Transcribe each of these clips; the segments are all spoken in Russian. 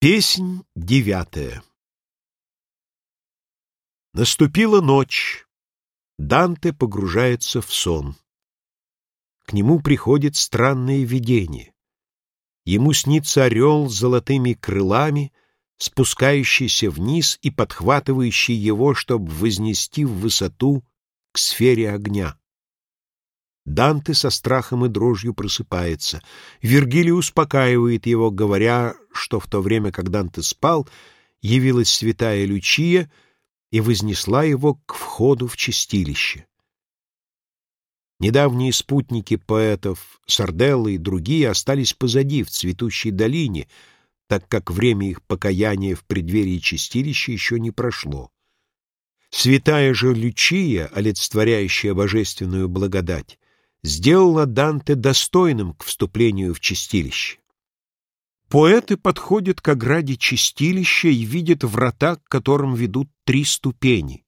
Песнь девятая Наступила ночь. Данте погружается в сон. К нему приходит странное видение. Ему снится орел с золотыми крылами, спускающийся вниз и подхватывающий его, чтобы вознести в высоту к сфере огня. Данте со страхом и дрожью просыпается. Вергилий успокаивает его, говоря, что в то время, как Данте спал, явилась святая Лючия и вознесла его к входу в чистилище. Недавние спутники поэтов Сарделла и другие остались позади, в цветущей долине, так как время их покаяния в преддверии чистилища еще не прошло. Святая же Лючия, олицетворяющая божественную благодать, сделала Данте достойным к вступлению в чистилище. Поэты подходят к ограде чистилища и видят врата, к которым ведут три ступени.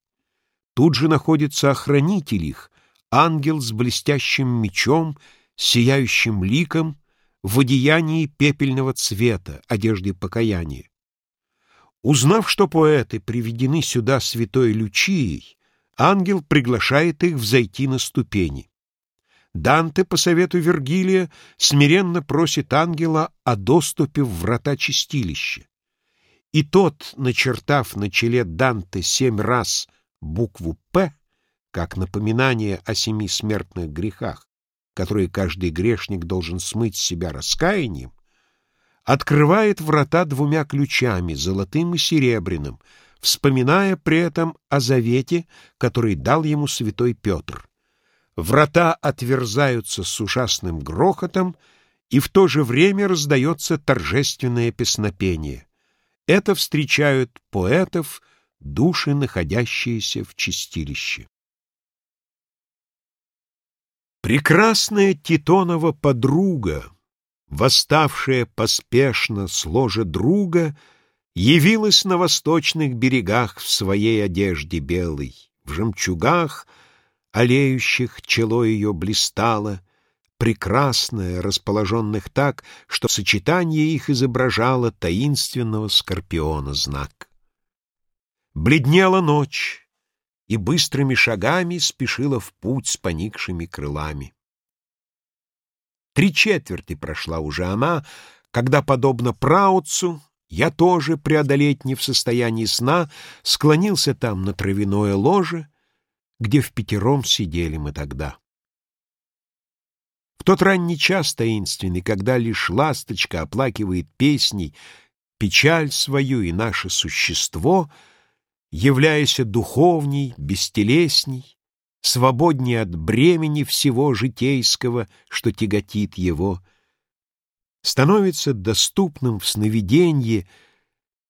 Тут же находится охранитель их, ангел с блестящим мечом, сияющим ликом, в одеянии пепельного цвета, одежде покаяния. Узнав, что поэты приведены сюда святой Лючией, ангел приглашает их взойти на ступени. Данте, по совету Вергилия, смиренно просит ангела о доступе в врата чистилища. И тот, начертав на челе Данте семь раз букву «П», как напоминание о семи смертных грехах, которые каждый грешник должен смыть с себя раскаянием, открывает врата двумя ключами, золотым и серебряным, вспоминая при этом о завете, который дал ему святой Петр. Врата отверзаются с ужасным грохотом, и в то же время раздается торжественное песнопение. Это встречают поэтов души, находящиеся в чистилище. Прекрасная Титонова подруга, восставшая поспешно с ложа друга, явилась на восточных берегах в своей одежде белой, в жемчугах — олеющих чело ее блистало, прекрасное, расположенных так, что сочетание их изображало таинственного скорпиона знак. Бледнела ночь, и быстрыми шагами спешила в путь с поникшими крылами. Три четверти прошла уже она, когда, подобно Праутцу, я тоже, преодолеть не в состоянии сна, склонился там на травяное ложе — где в пятером сидели мы тогда. В тот ранний час таинственный, когда лишь ласточка оплакивает песней печаль свою и наше существо, являясь духовней, бестелесней, свободнее от бремени всего житейского, что тяготит его, становится доступным в сновиденье,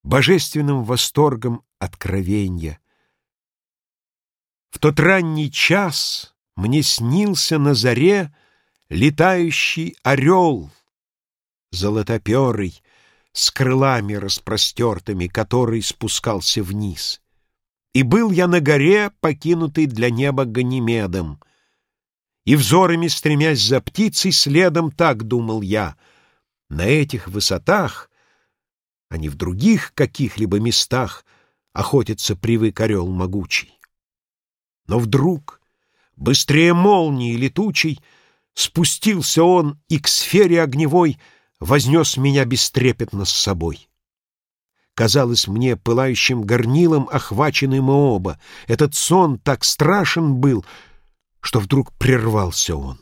божественным восторгом откровенья, в тот ранний час мне снился на заре летающий орел, золотоперый, с крылами распростертыми, который спускался вниз. И был я на горе, покинутый для неба Ганимедом, и взорами стремясь за птицей следом, так думал я, на этих высотах, а не в других каких-либо местах, охотится привык орел могучий. Но вдруг, быстрее молнии летучей, спустился он и к сфере огневой вознес меня бестрепетно с собой. Казалось мне пылающим горнилом охвачены мы оба. Этот сон так страшен был, что вдруг прервался он.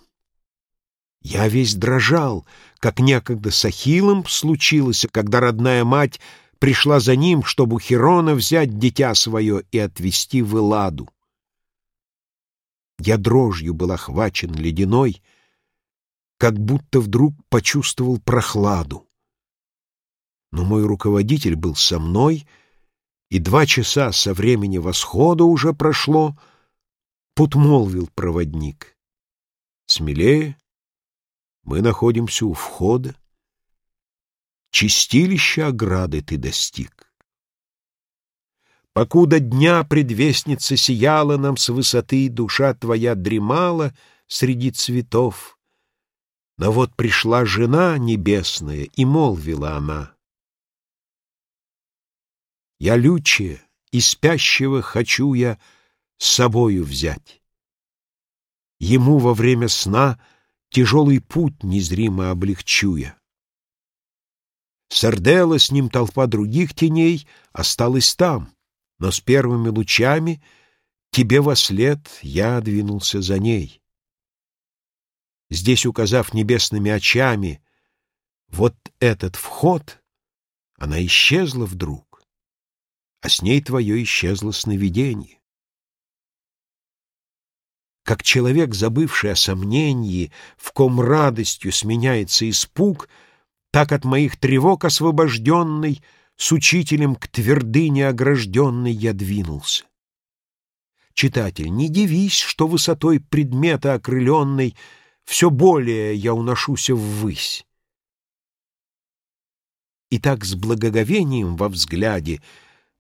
Я весь дрожал, как некогда с Ахиллом случилось, когда родная мать пришла за ним, чтобы у Херона взять дитя свое и отвезти в Эладу. Я дрожью был охвачен ледяной, как будто вдруг почувствовал прохладу. Но мой руководитель был со мной, и два часа со времени восхода уже прошло, Пут молвил проводник. Смелее, мы находимся у входа. Чистилища ограды ты достиг. Покуда дня предвестница сияла нам с высоты, душа твоя дремала среди цветов. Но вот пришла жена небесная, и молвила она. Я лючия, и спящего хочу я с собою взять. Ему во время сна тяжелый путь незримо облегчуя. Сардела, с ним толпа других теней, осталась там, но с первыми лучами тебе во след я двинулся за ней. Здесь, указав небесными очами, вот этот вход, она исчезла вдруг, а с ней твое исчезло сновидение. Как человек, забывший о сомнении, в ком радостью сменяется испуг — так от моих тревог освобожденный, С учителем к твердыне огражденной я двинулся. Читатель, не дивись, что высотой предмета окрыленной Все более я уношуся ввысь. И так с благоговением во взгляде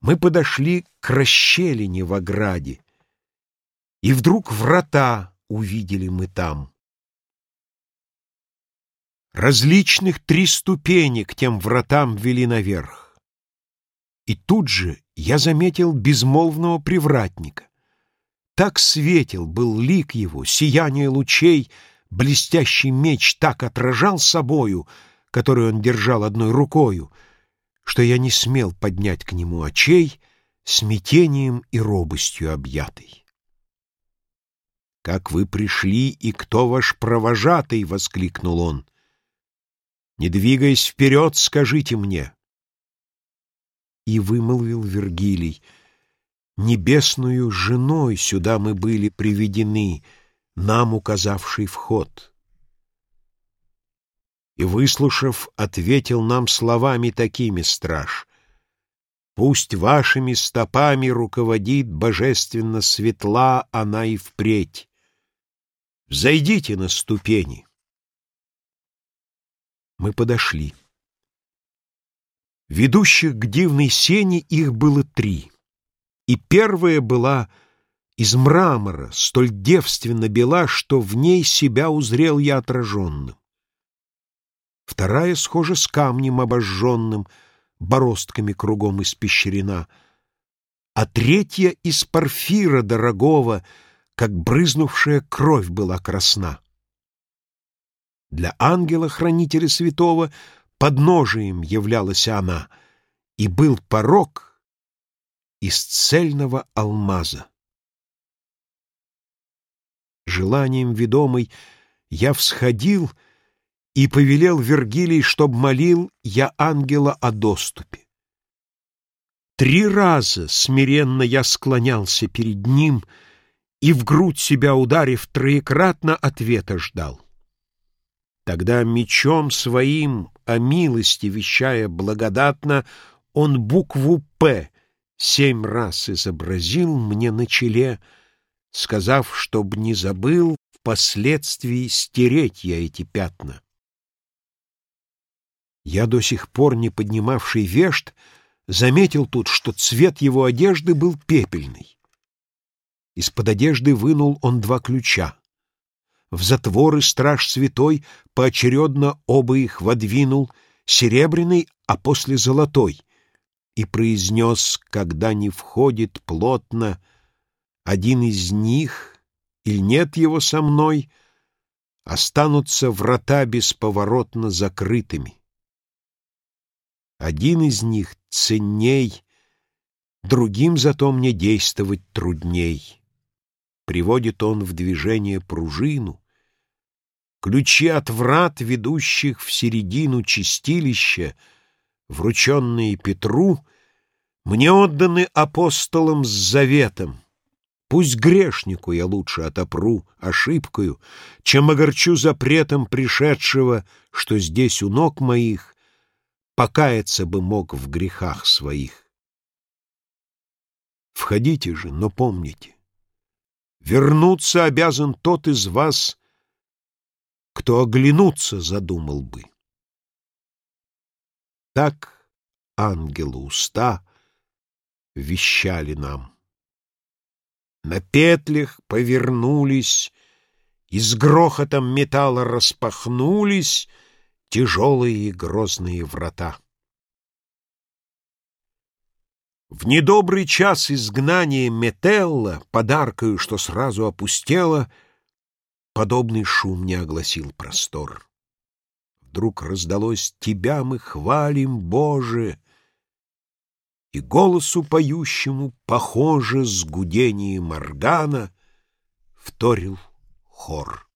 Мы подошли к расщелине в ограде, И вдруг врата увидели мы там. Различных три ступени к тем вратам вели наверх. И тут же я заметил безмолвного привратника. Так светел был лик его, сияние лучей, блестящий меч так отражал собою, который он держал одной рукою, что я не смел поднять к нему очей, смятением и робостью объятый. «Как вы пришли и кто ваш провожатый?» — воскликнул он. Не двигаясь вперед, скажите мне. И вымолвил Вергилий, Небесную женой сюда мы были приведены, Нам указавший вход. И, выслушав, ответил нам словами такими страж. Пусть вашими стопами руководит Божественно светла она и впредь. Зайдите на ступени. Мы подошли. Ведущих к дивной сене их было три. И первая была из мрамора, столь девственно бела, что в ней себя узрел я отраженным. Вторая схожа с камнем обожженным, бороздками кругом испещрена, а третья из порфира дорогого, как брызнувшая кровь была красна. Для ангела-хранителя святого подножием являлась она, и был порог из цельного алмаза. Желанием ведомый я всходил и повелел Вергилий, чтоб молил я ангела о доступе. Три раза смиренно я склонялся перед ним и, в грудь себя ударив, троекратно ответа ждал. Тогда мечом своим, о милости вещая благодатно, он букву «П» семь раз изобразил мне на челе, сказав, чтоб не забыл впоследствии стереть я эти пятна. Я до сих пор не поднимавший вешт, заметил тут, что цвет его одежды был пепельный. Из-под одежды вынул он два ключа в затворы страж святой поочередно оба их водвинул, серебряный, а после золотой, и произнес, когда не входит плотно один из них, или нет его со мной, останутся врата бесповоротно закрытыми. Один из них ценней, другим зато мне действовать трудней. Приводит он в движение пружину. Ключи от врат, ведущих в середину чистилища, врученные Петру, мне отданы апостолом с заветом. Пусть грешнику я лучше отопру ошибкою, чем огорчу запретом пришедшего, что здесь у ног моих покаяться бы мог в грехах своих. Входите же, но помните, Вернуться обязан тот из вас, кто оглянуться задумал бы. Так ангелы уста вещали нам. На петлях повернулись, и с грохотом металла распахнулись тяжелые и грозные врата. В недобрый час изгнания Метелла, Подаркою, что сразу опустела, Подобный шум не огласил простор. Вдруг раздалось «Тебя мы хвалим, Боже!» И голосу поющему, похоже, с гудением органа, Вторил хор.